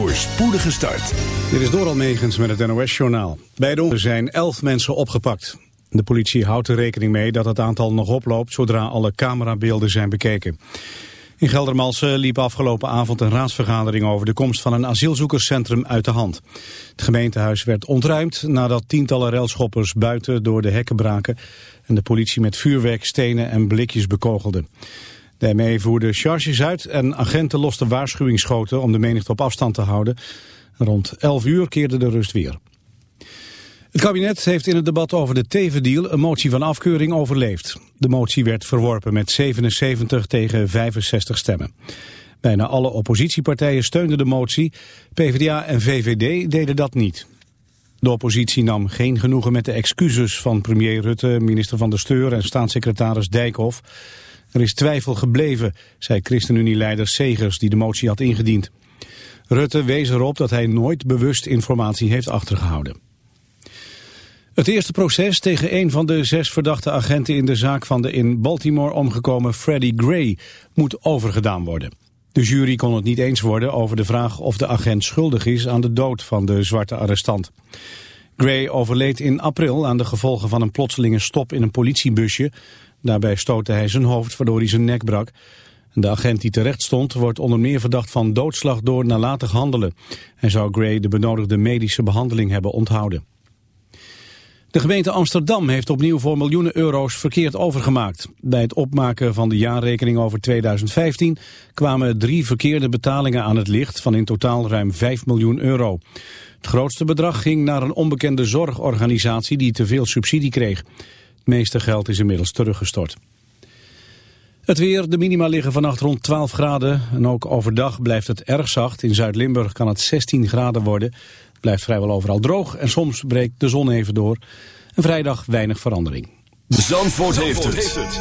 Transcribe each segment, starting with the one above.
voor spoedige start. Dit is Doral Megens met het NOS-journaal. Bij zijn elf mensen opgepakt. De politie houdt er rekening mee dat het aantal nog oploopt zodra alle camerabeelden zijn bekeken. In Geldermalsen liep afgelopen avond een raadsvergadering over de komst van een asielzoekerscentrum uit de hand. Het gemeentehuis werd ontruimd nadat tientallen relschoppers buiten door de hekken braken en de politie met vuurwerk, stenen en blikjes bekogelde. De ME voerde charges uit en agenten losten waarschuwingsschoten om de menigte op afstand te houden. Rond 11 uur keerde de rust weer. Het kabinet heeft in het debat over de Teven-deal een motie van afkeuring overleefd. De motie werd verworpen met 77 tegen 65 stemmen. Bijna alle oppositiepartijen steunden de motie. PvdA en VVD deden dat niet. De oppositie nam geen genoegen met de excuses van premier Rutte, minister van der Steur en staatssecretaris Dijkhoff. Er is twijfel gebleven, zei ChristenUnie-leider Segers die de motie had ingediend. Rutte wees erop dat hij nooit bewust informatie heeft achtergehouden. Het eerste proces tegen een van de zes verdachte agenten in de zaak van de in Baltimore omgekomen Freddie Gray moet overgedaan worden. De jury kon het niet eens worden over de vraag of de agent schuldig is aan de dood van de zwarte arrestant. Gray overleed in april aan de gevolgen van een plotselinge stop in een politiebusje. Daarbij stootte hij zijn hoofd waardoor hij zijn nek brak. De agent die terecht stond wordt onder meer verdacht van doodslag door nalatig handelen. Hij zou Gray de benodigde medische behandeling hebben onthouden. De gemeente Amsterdam heeft opnieuw voor miljoenen euro's verkeerd overgemaakt. Bij het opmaken van de jaarrekening over 2015 kwamen drie verkeerde betalingen aan het licht van in totaal ruim 5 miljoen euro. Het grootste bedrag ging naar een onbekende zorgorganisatie die te veel subsidie kreeg. Het meeste geld is inmiddels teruggestort. Het weer, de minima liggen vannacht rond 12 graden en ook overdag blijft het erg zacht. In Zuid-Limburg kan het 16 graden worden blijft vrijwel overal droog en soms breekt de zon even door. En vrijdag weinig verandering. Zandvoort, heeft, het.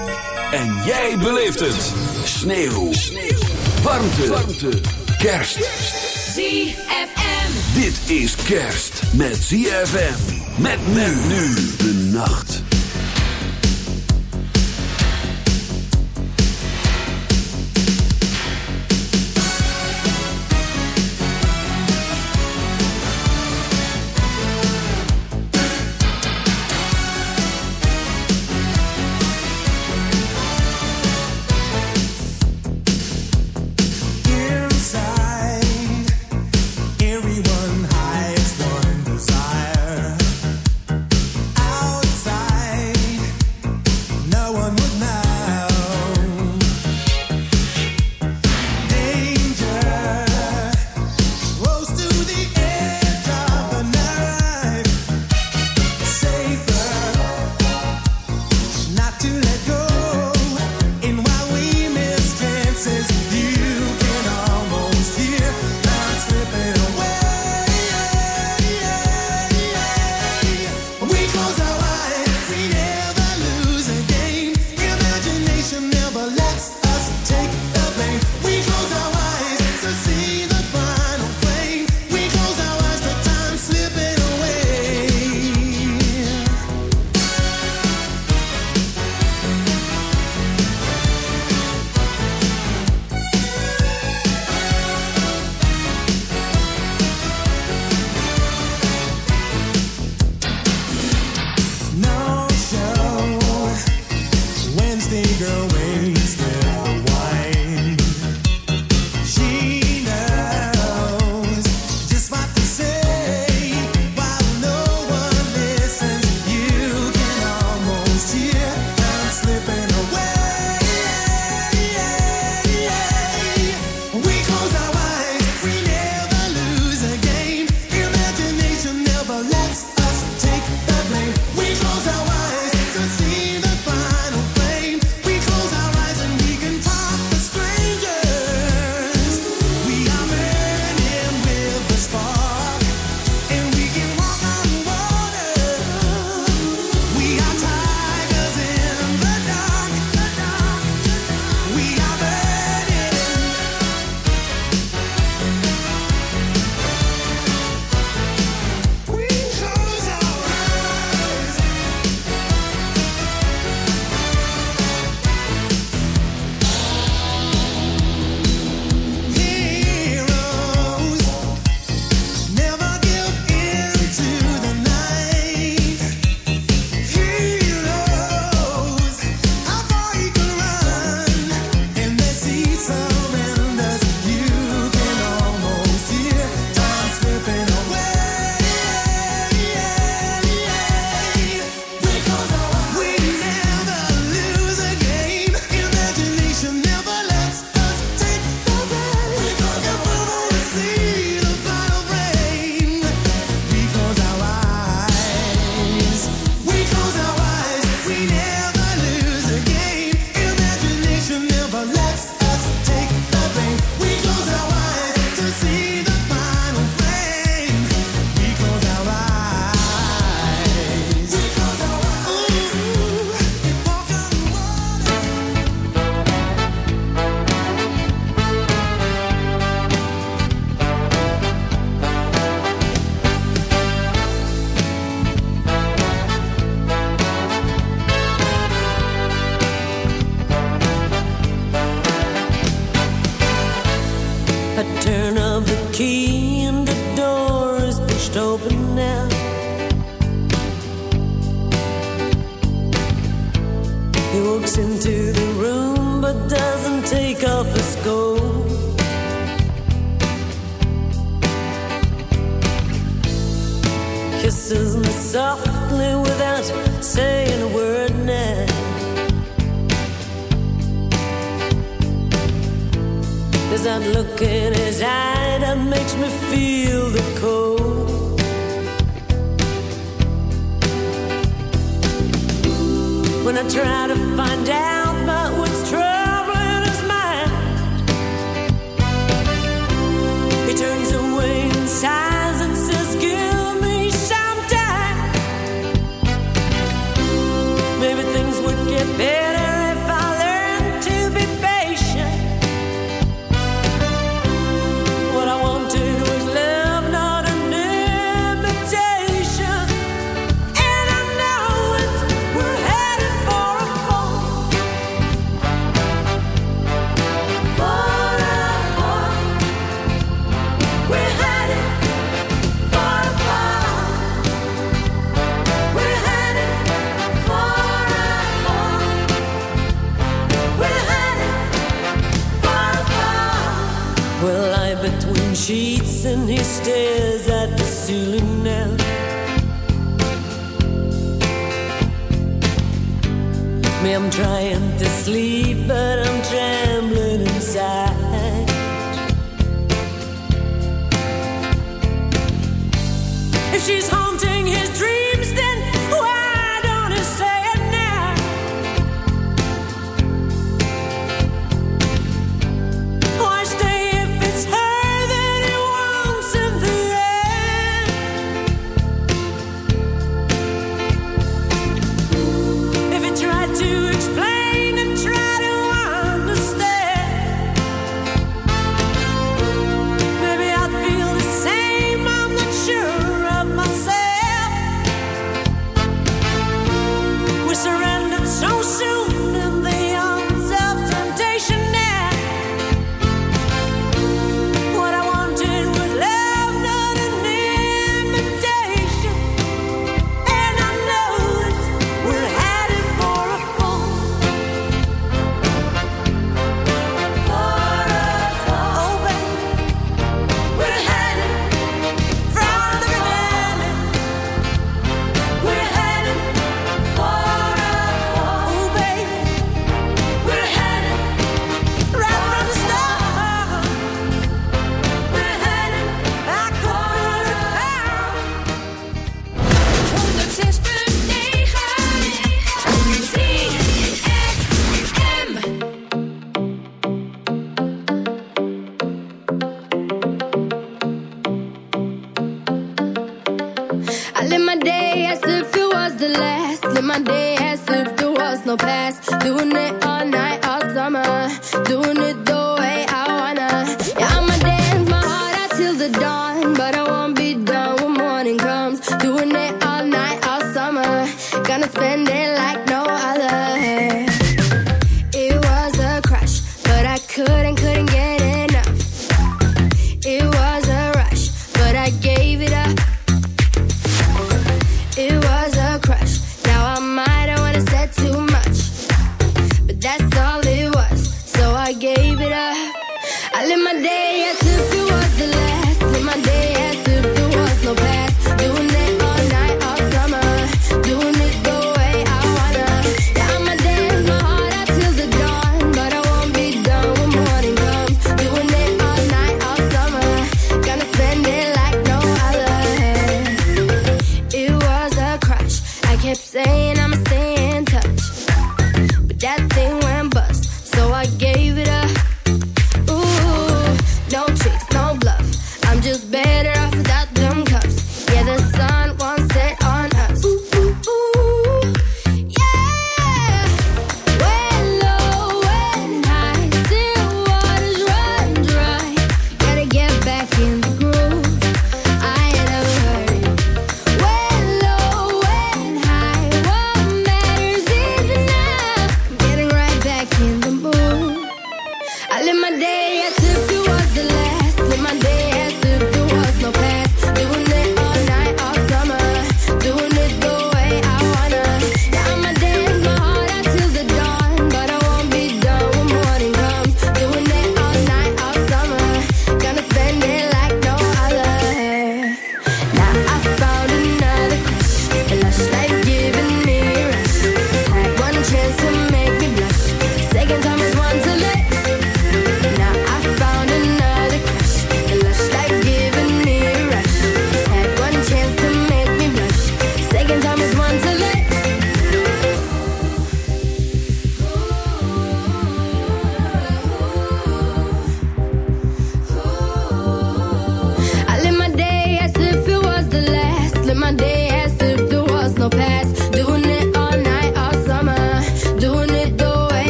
En jij beleeft het. Sneeuw. Sneeuw. Warmte. Warmte. Kerst. ZFM. Dit is kerst met ZFM. Met men nu de nacht.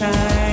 shine.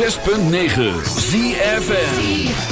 106.9 ZFN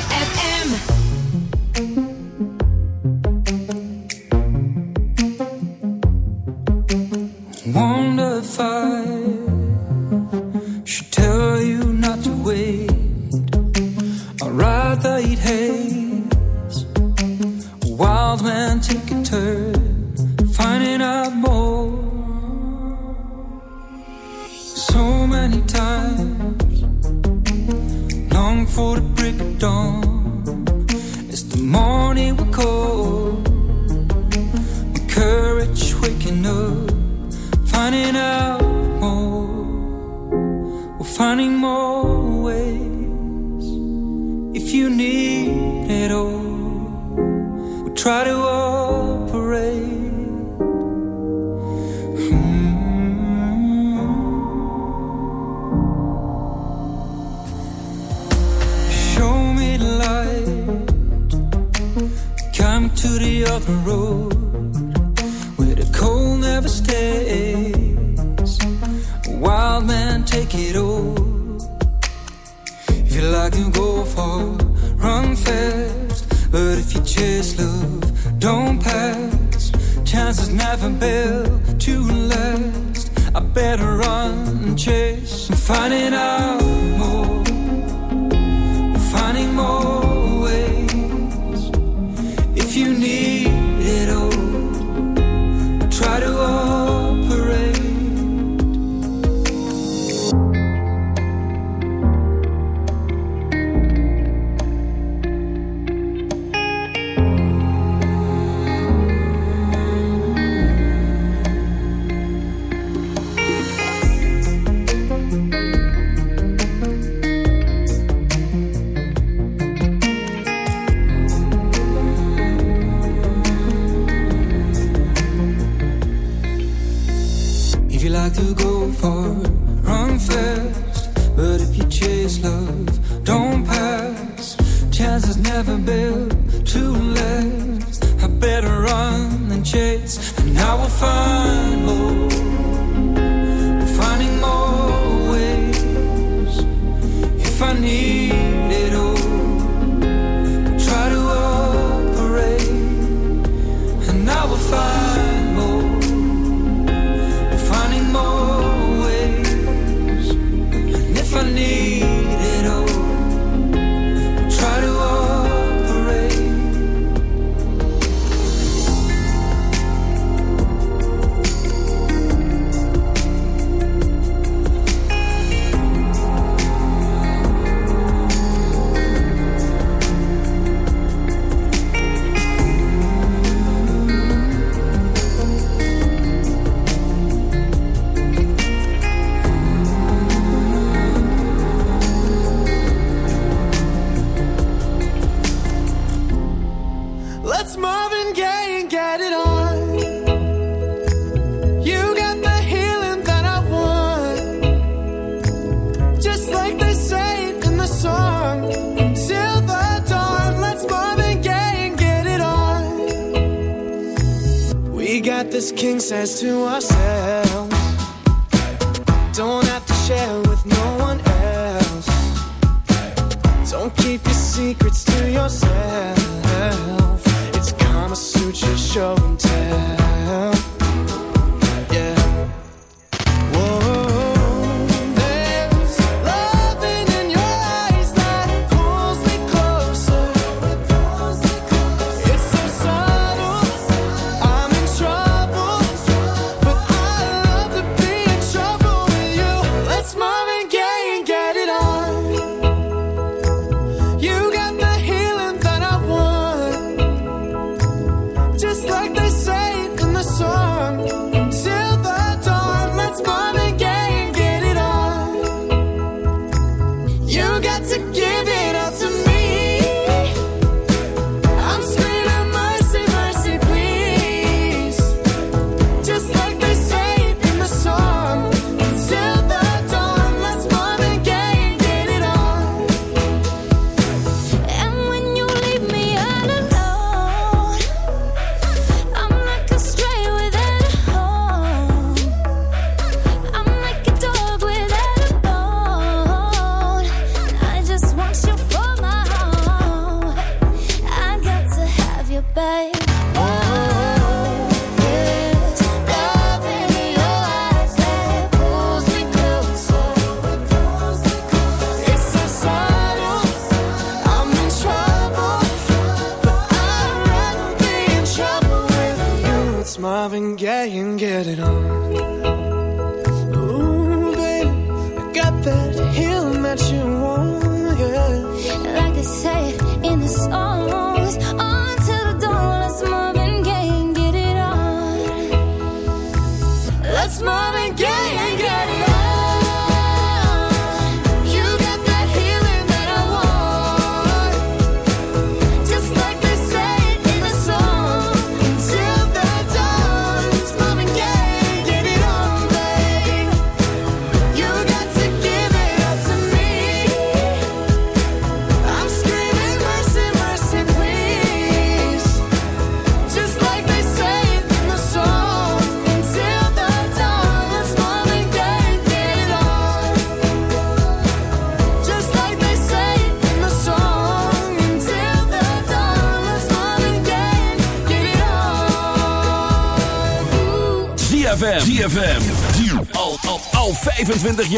chances never built to last. I better run and chase. I'm finding out more. I'm finding more. fun. Says to ourselves, 25 jaar.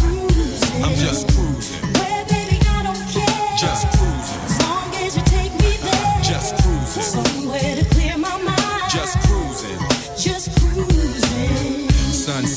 Just cruising,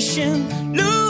position. Lose